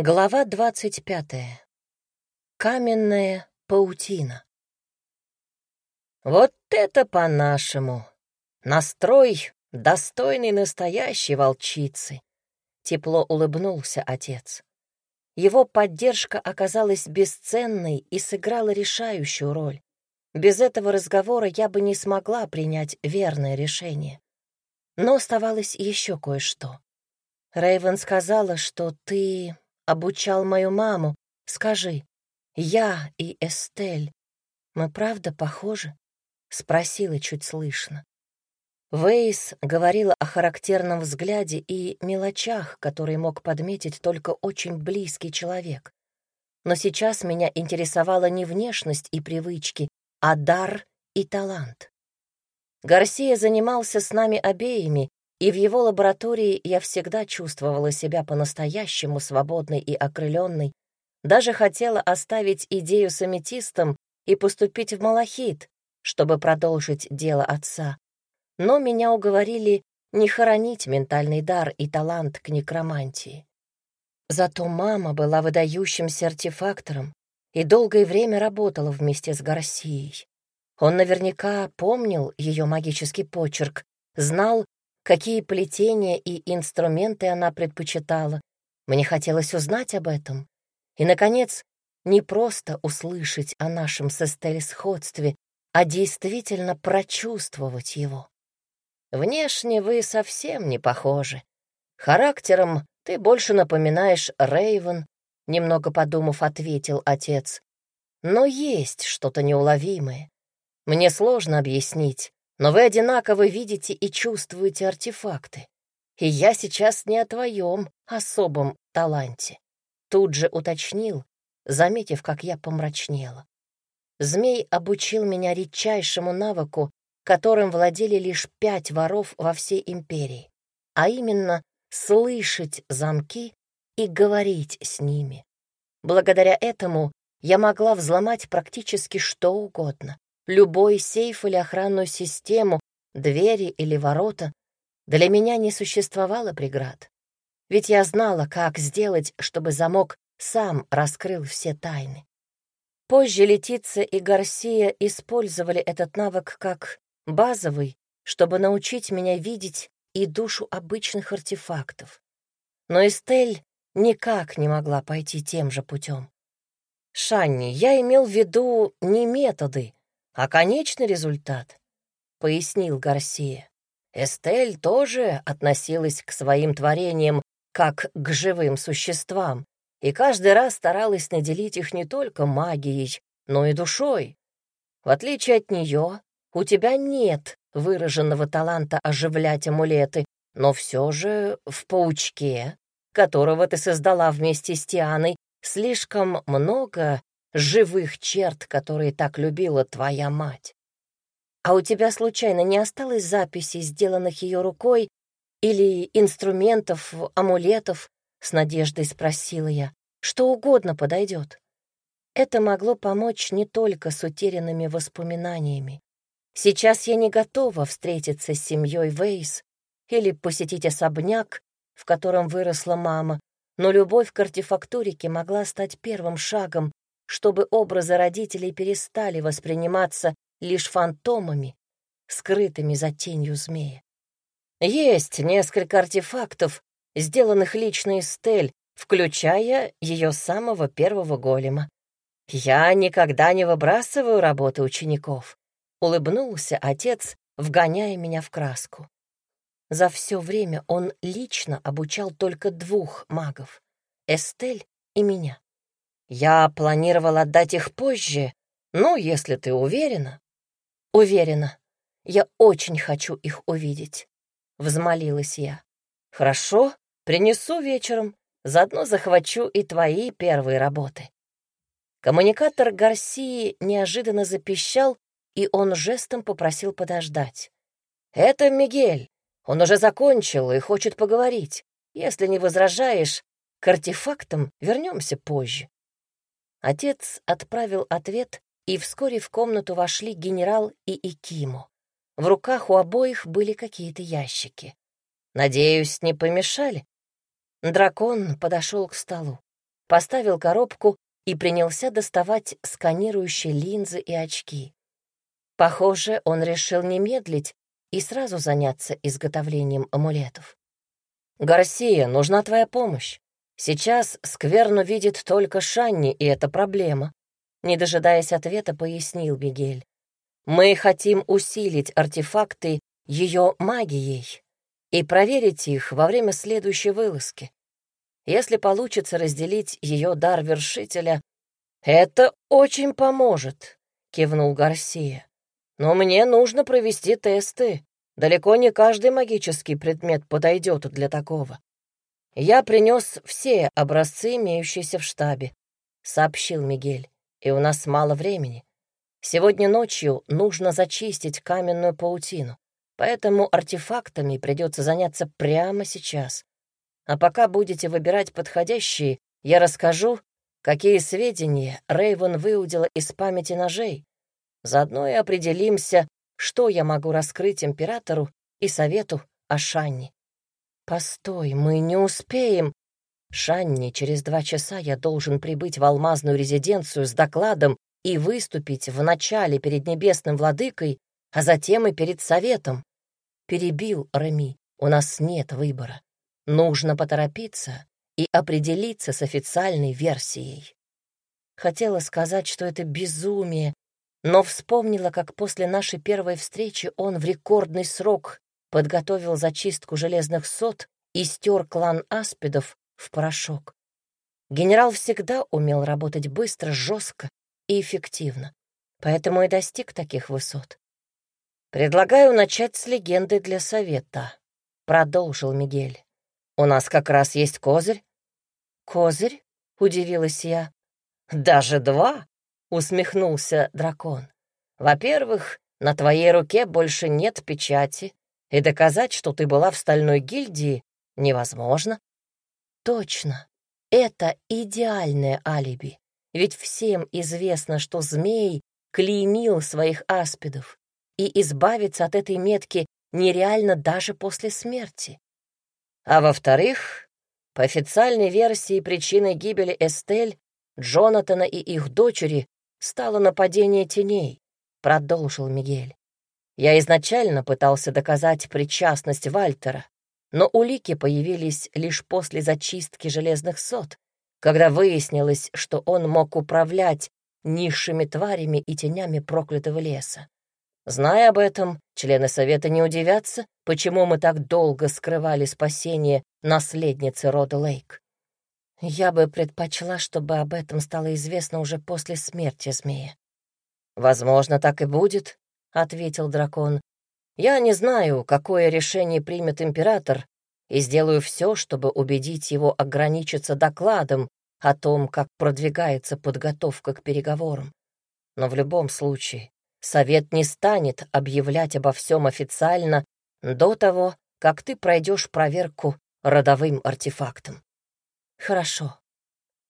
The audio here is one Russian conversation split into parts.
Глава двадцать пятая. Каменная паутина. Вот это по-нашему. Настрой, достойный настоящей волчицы. Тепло улыбнулся отец. Его поддержка оказалась бесценной и сыграла решающую роль. Без этого разговора я бы не смогла принять верное решение. Но оставалось еще кое-что. Рейвен сказала, что ты обучал мою маму. Скажи, я и Эстель, мы правда похожи?» — спросила чуть слышно. Вейс говорила о характерном взгляде и мелочах, которые мог подметить только очень близкий человек. Но сейчас меня интересовала не внешность и привычки, а дар и талант. Гарсия занимался с нами обеими, и в его лаборатории я всегда чувствовала себя по-настоящему свободной и окрыленной, даже хотела оставить идею с аметистом и поступить в Малахит, чтобы продолжить дело отца. Но меня уговорили не хоронить ментальный дар и талант к некромантии. Зато мама была выдающимся артефактором и долгое время работала вместе с Гарсией. Он наверняка помнил ее магический почерк, знал, какие плетения и инструменты она предпочитала. Мне хотелось узнать об этом. И, наконец, не просто услышать о нашем с Эстель сходстве, а действительно прочувствовать его. Внешне вы совсем не похожи. Характером ты больше напоминаешь Рейвен, немного подумав, ответил отец. Но есть что-то неуловимое. Мне сложно объяснить, но вы одинаково видите и чувствуете артефакты. И я сейчас не о твоем особом таланте. Тут же уточнил, заметив, как я помрачнела. Змей обучил меня редчайшему навыку, которым владели лишь пять воров во всей империи, а именно слышать замки и говорить с ними. Благодаря этому я могла взломать практически что угодно любой сейф или охранную систему, двери или ворота, для меня не существовало преград. Ведь я знала, как сделать, чтобы замок сам раскрыл все тайны. Позже Летиция и Гарсия использовали этот навык как базовый, чтобы научить меня видеть и душу обычных артефактов. Но Эстель никак не могла пойти тем же путем. Шанни, я имел в виду не методы, а конечный результат, — пояснил Гарсия. Эстель тоже относилась к своим творениям как к живым существам, и каждый раз старалась наделить их не только магией, но и душой. В отличие от нее, у тебя нет выраженного таланта оживлять амулеты, но все же в паучке, которого ты создала вместе с Тианой, слишком много живых черт, которые так любила твоя мать. А у тебя случайно не осталось записей, сделанных ее рукой, или инструментов, амулетов? С надеждой спросила я. Что угодно подойдет. Это могло помочь не только с утерянными воспоминаниями. Сейчас я не готова встретиться с семьей Вейс или посетить особняк, в котором выросла мама, но любовь к артефактурике могла стать первым шагом чтобы образы родителей перестали восприниматься лишь фантомами, скрытыми за тенью змея. Есть несколько артефактов, сделанных лично из Стель, включая ее самого первого голема. Я никогда не выбрасываю работы учеников, улыбнулся отец, вгоняя меня в краску. За все время он лично обучал только двух магов — Эстель и меня. Я планировал отдать их позже, ну, если ты уверена. Уверена. Я очень хочу их увидеть, — взмолилась я. Хорошо, принесу вечером, заодно захвачу и твои первые работы. Коммуникатор Гарсии неожиданно запищал, и он жестом попросил подождать. «Это Мигель. Он уже закончил и хочет поговорить. Если не возражаешь, к артефактам вернемся позже». Отец отправил ответ, и вскоре в комнату вошли генерал и Икиму. В руках у обоих были какие-то ящики. «Надеюсь, не помешали?» Дракон подошел к столу. поставил коробку и принялся доставать сканирующие линзы и очки. Похоже, он решил не медлить и сразу заняться изготовлением амулетов. «Гарсия, нужна твоя помощь. Сейчас скверну видит только Шанни, и это проблема», не дожидаясь ответа, пояснил Мигель. «Мы хотим усилить артефакты ее магией и проверить их во время следующей вылазки. Если получится разделить ее дар вершителя, это очень поможет», — кивнул Гарсия. Но мне нужно провести тесты. Далеко не каждый магический предмет подойдет для такого. Я принес все образцы, имеющиеся в штабе, сообщил Мигель, и у нас мало времени. Сегодня ночью нужно зачистить каменную паутину, поэтому артефактами придется заняться прямо сейчас. А пока будете выбирать подходящие, я расскажу, какие сведения Рейвен выудила из памяти ножей, Заодно и определимся, что я могу раскрыть императору и совету о Шанне. Постой, мы не успеем. Шанни, через два часа я должен прибыть в алмазную резиденцию с докладом и выступить вначале перед небесным владыкой, а затем и перед советом. Перебил Реми, у нас нет выбора. Нужно поторопиться и определиться с официальной версией. Хотела сказать, что это безумие но вспомнила, как после нашей первой встречи он в рекордный срок подготовил зачистку железных сот и стер клан аспидов в порошок. Генерал всегда умел работать быстро, жестко и эффективно, поэтому и достиг таких высот. «Предлагаю начать с легенды для совета», — продолжил Мигель. «У нас как раз есть козырь». «Козырь?» — удивилась я. «Даже два?» — усмехнулся дракон. «Во-первых, на твоей руке больше нет печати, и доказать, что ты была в стальной гильдии, невозможно». «Точно. Это идеальное алиби. Ведь всем известно, что змей клеймил своих аспидов, и избавиться от этой метки нереально даже после смерти. А во-вторых, по официальной версии причиной гибели Эстель, Джонатана и их дочери стало нападение теней», — продолжил Мигель. «Я изначально пытался доказать причастность Вальтера, но улики появились лишь после зачистки железных сот, когда выяснилось, что он мог управлять низшими тварями и тенями проклятого леса. Зная об этом, члены Совета не удивятся, почему мы так долго скрывали спасение наследницы рода Лейк. Я бы предпочла, чтобы об этом стало известно уже после смерти змея. «Возможно, так и будет», — ответил дракон. «Я не знаю, какое решение примет император, и сделаю все, чтобы убедить его ограничиться докладом о том, как продвигается подготовка к переговорам. Но в любом случае, совет не станет объявлять обо всем официально до того, как ты пройдешь проверку родовым артефактом. Хорошо.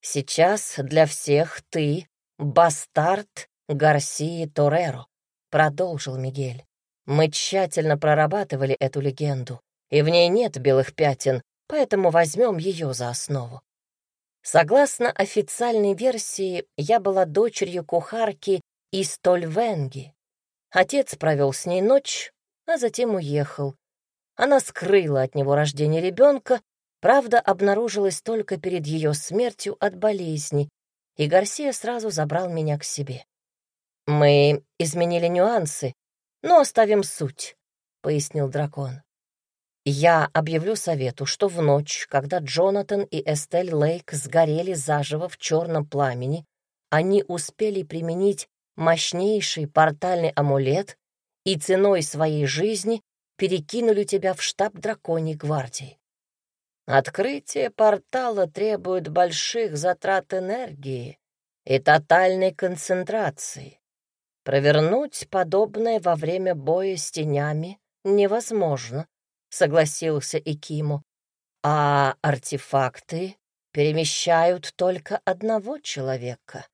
Сейчас для всех ты бастард Гарсии Тореро, продолжил Мигель. Мы тщательно прорабатывали эту легенду, и в ней нет белых пятен, поэтому возьмем ее за основу. Согласно официальной версии, я была дочерью кухарки из Тольвенги. Отец провел с ней ночь, а затем уехал. Она скрыла от него рождение ребенка Правда обнаружилась только перед ее смертью от болезни, и Гарсия сразу забрал меня к себе. «Мы изменили нюансы, но оставим суть», — пояснил дракон. «Я объявлю совету, что в ночь, когда Джонатан и Эстель Лейк сгорели заживо в черном пламени, они успели применить мощнейший портальный амулет и ценой своей жизни перекинули тебя в штаб драконьей гвардии. Открытие портала требует больших затрат энергии и тотальной концентрации. Провернуть подобное во время боя с тенями невозможно, согласился Икиму. А артефакты перемещают только одного человека.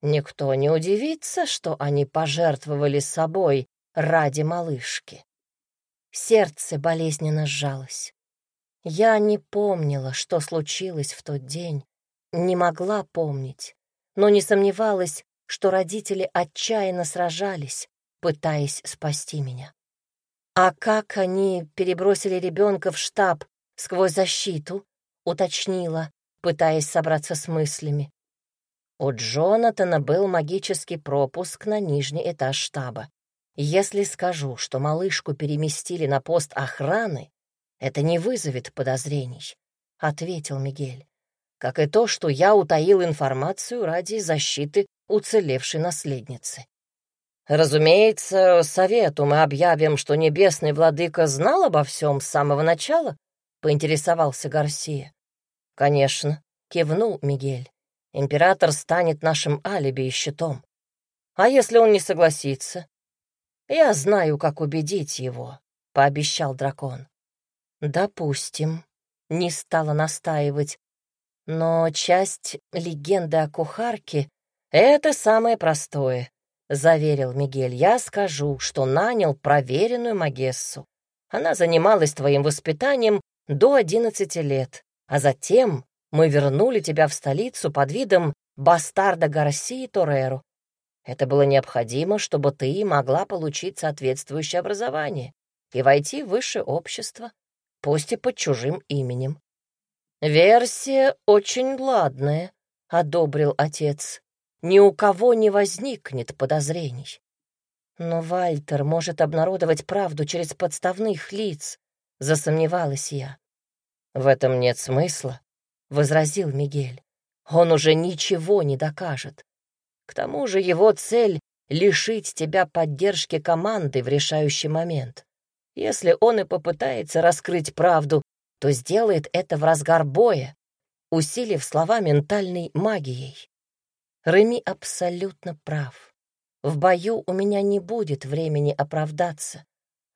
Никто не удивится, что они пожертвовали собой ради малышки. Сердце болезненно сжалось. Я не помнила, что случилось в тот день, не могла помнить, но не сомневалась, что родители отчаянно сражались, пытаясь спасти меня. А как они перебросили ребенка в штаб сквозь защиту, уточнила, пытаясь собраться с мыслями. У Джонатана был магический пропуск на нижний этаж штаба. Если скажу, что малышку переместили на пост охраны, это не вызовет подозрений, — ответил Мигель. Как и то, что я утаил информацию ради защиты уцелевшей наследницы. Разумеется, совету мы объявим, что небесный владыка знал обо всем с самого начала, — поинтересовался Гарсия. Конечно, кивнул Мигель. Император станет нашим алиби и щитом. А если он не согласится? Я знаю, как убедить его, — пообещал дракон. Допустим, не стала настаивать, но часть легенды о кухарке — это самое простое, — заверил Мигель. Я скажу, что нанял проверенную Магессу. Она занималась твоим воспитанием до одиннадцати лет, а затем мы вернули тебя в столицу под видом бастарда Гарсии Тореру. Это было необходимо, чтобы ты могла получить соответствующее образование и войти в высшее общество, пусть и под чужим именем. «Версия очень ладная», — одобрил отец. «Ни у кого не возникнет подозрений». «Но Вальтер может обнародовать правду через подставных лиц», — засомневалась я. «В этом нет смысла», — возразил Мигель. «Он уже ничего не докажет. К тому же его цель — лишить тебя поддержки команды в решающий момент. Если он и попытается раскрыть правду, то сделает это в разгар боя, усилив слова ментальной магией. Реми абсолютно прав. В бою у меня не будет времени оправдаться,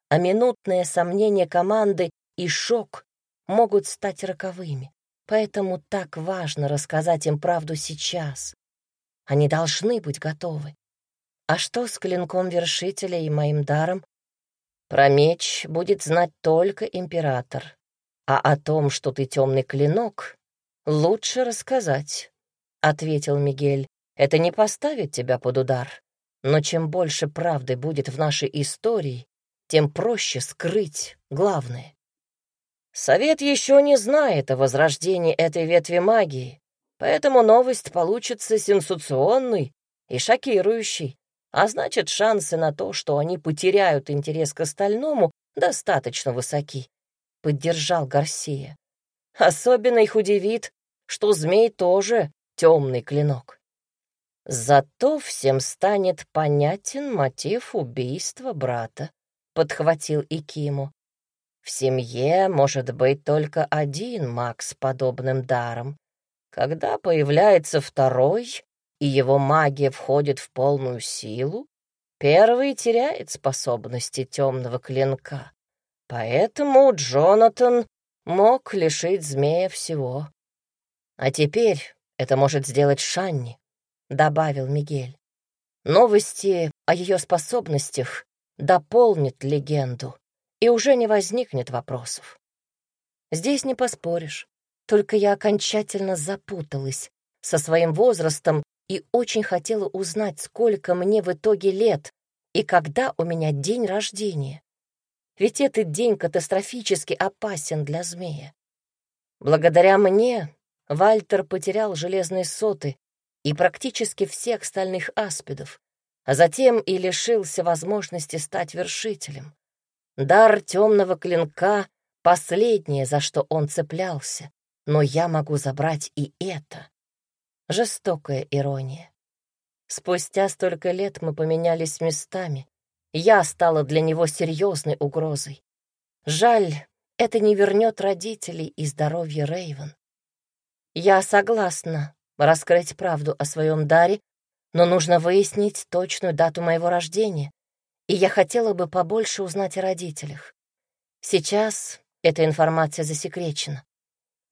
а минутное сомнение команды и шок могут стать роковыми. Поэтому так важно рассказать им правду сейчас. Они должны быть готовы. А что с клинком вершителя и моим даром? Про меч будет знать только император. А о том, что ты темный клинок, лучше рассказать, — ответил Мигель. Это не поставит тебя под удар. Но чем больше правды будет в нашей истории, тем проще скрыть главное. Совет еще не знает о возрождении этой ветви магии, поэтому новость получится сенсационной и шокирующей, а значит, шансы на то, что они потеряют интерес к остальному, достаточно высоки, — поддержал Гарсия. Особенно их удивит, что змей тоже темный клинок. Зато всем станет понятен мотив убийства брата, — подхватил Икиму. В семье может быть только один маг с подобным даром. Когда появляется второй, и его магия входит в полную силу, первый теряет способности темного клинка. Поэтому Джонатан мог лишить змея всего. А теперь это может сделать Шанни, — добавил Мигель. Новости о ее способностях дополнят легенду и уже не возникнет вопросов. Здесь не поспоришь, только я окончательно запуталась со своим возрастом и очень хотела узнать, сколько мне в итоге лет и когда у меня день рождения. Ведь этот день катастрофически опасен для змея. Благодаря мне Вальтер потерял железные соты и практически всех стальных аспидов, а затем и лишился возможности стать вершителем. Дар темного клинка — последнее, за что он цеплялся, но я могу забрать и это. Жестокая ирония. Спустя столько лет мы поменялись местами. Я стала для него серьезной угрозой. Жаль, это не вернет родителей и здоровье Рейвен. Я согласна раскрыть правду о своем даре, но нужно выяснить точную дату моего рождения и я хотела бы побольше узнать о родителях. Сейчас эта информация засекречена.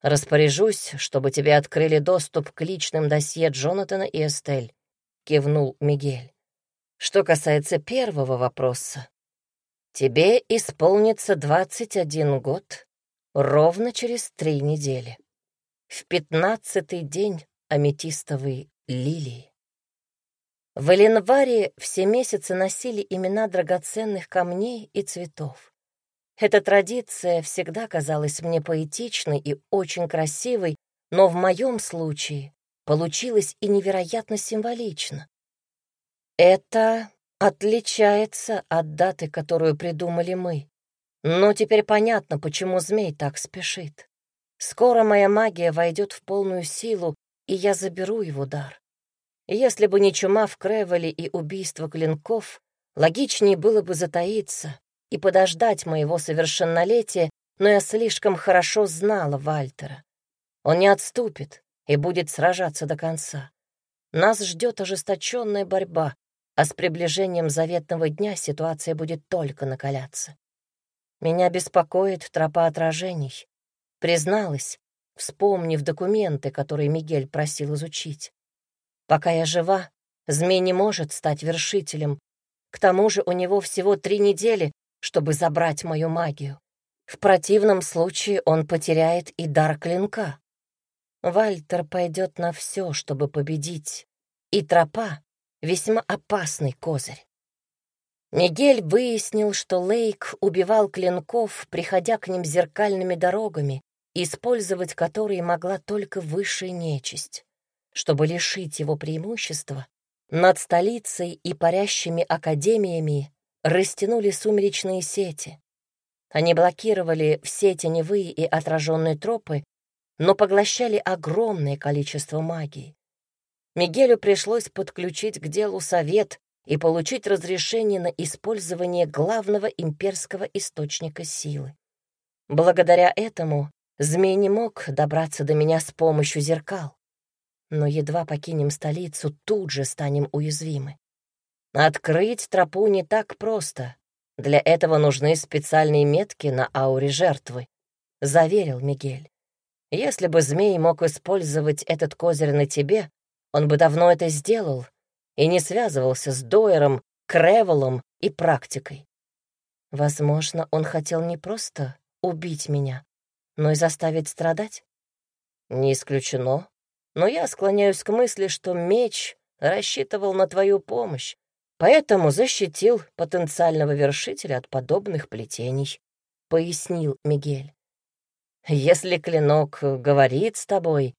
Распоряжусь, чтобы тебе открыли доступ к личным досье Джонатана и Эстель», — кивнул Мигель. «Что касается первого вопроса, тебе исполнится 21 год ровно через три недели. В пятнадцатый день аметистовой лилии. В Эленваре все месяцы носили имена драгоценных камней и цветов. Эта традиция всегда казалась мне поэтичной и очень красивой, но в моем случае получилось и невероятно символично. Это отличается от даты, которую придумали мы. Но теперь понятно, почему змей так спешит. Скоро моя магия войдет в полную силу, и я заберу его дар. Если бы не чума в Кревеле и убийство клинков, логичнее было бы затаиться и подождать моего совершеннолетия, но я слишком хорошо знала Вальтера. Он не отступит и будет сражаться до конца. Нас ждет ожесточенная борьба, а с приближением заветного дня ситуация будет только накаляться. Меня беспокоит тропа отражений. Призналась, вспомнив документы, которые Мигель просил изучить. Пока я жива, змей не может стать вершителем. К тому же у него всего три недели, чтобы забрать мою магию. В противном случае он потеряет и дар клинка. Вальтер пойдет на все, чтобы победить, и тропа — весьма опасный козырь. Мигель выяснил, что Лейк убивал клинков, приходя к ним зеркальными дорогами, использовать которые могла только высшая нечисть чтобы лишить его преимущества, над столицей и парящими академиями растянули сумеречные сети. Они блокировали все теневые и отраженные тропы, но поглощали огромное количество магии. Мигелю пришлось подключить к делу совет и получить разрешение на использование главного имперского источника силы. Благодаря этому змей не мог добраться до меня с помощью зеркал но едва покинем столицу, тут же станем уязвимы. Открыть тропу не так просто. Для этого нужны специальные метки на ауре жертвы, — заверил Мигель. Если бы змей мог использовать этот козырь на тебе, он бы давно это сделал и не связывался с Дойером, Кревелом и практикой. Возможно, он хотел не просто убить меня, но и заставить страдать? Не исключено, но я склоняюсь к мысли, что меч рассчитывал на твою помощь, поэтому защитил потенциального вершителя от подобных плетений», — пояснил Мигель. «Если клинок говорит с тобой,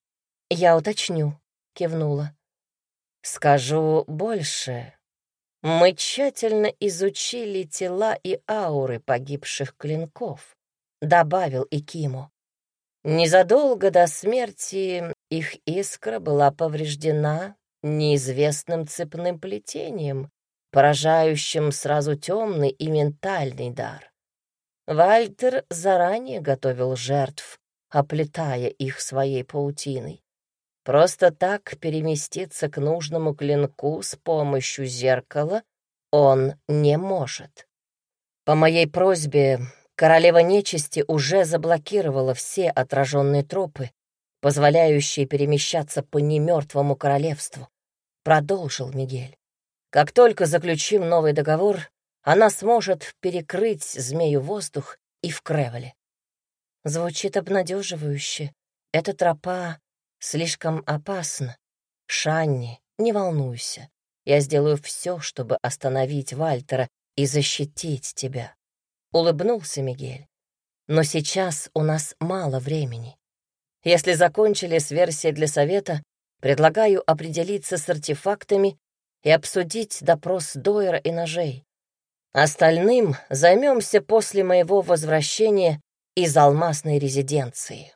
я уточню», — кивнула. «Скажу больше. Мы тщательно изучили тела и ауры погибших клинков», — добавил Икиму. Незадолго до смерти их искра была повреждена неизвестным цепным плетением, поражающим сразу темный и ментальный дар. Вальтер заранее готовил жертв, оплетая их своей паутиной. Просто так переместиться к нужному клинку с помощью зеркала он не может. По моей просьбе Королева нечисти уже заблокировала все отраженные тропы, позволяющие перемещаться по немертвому королевству. Продолжил Мигель. Как только заключим новый договор, она сможет перекрыть змею воздух и в Кревеле. Звучит обнадеживающе. Эта тропа слишком опасна. Шанни, не волнуйся. Я сделаю все, чтобы остановить Вальтера и защитить тебя улыбнулся Мигель. Но сейчас у нас мало времени. Если закончили с версией для совета, предлагаю определиться с артефактами и обсудить допрос Дойера и ножей. Остальным займемся после моего возвращения из алмазной резиденции.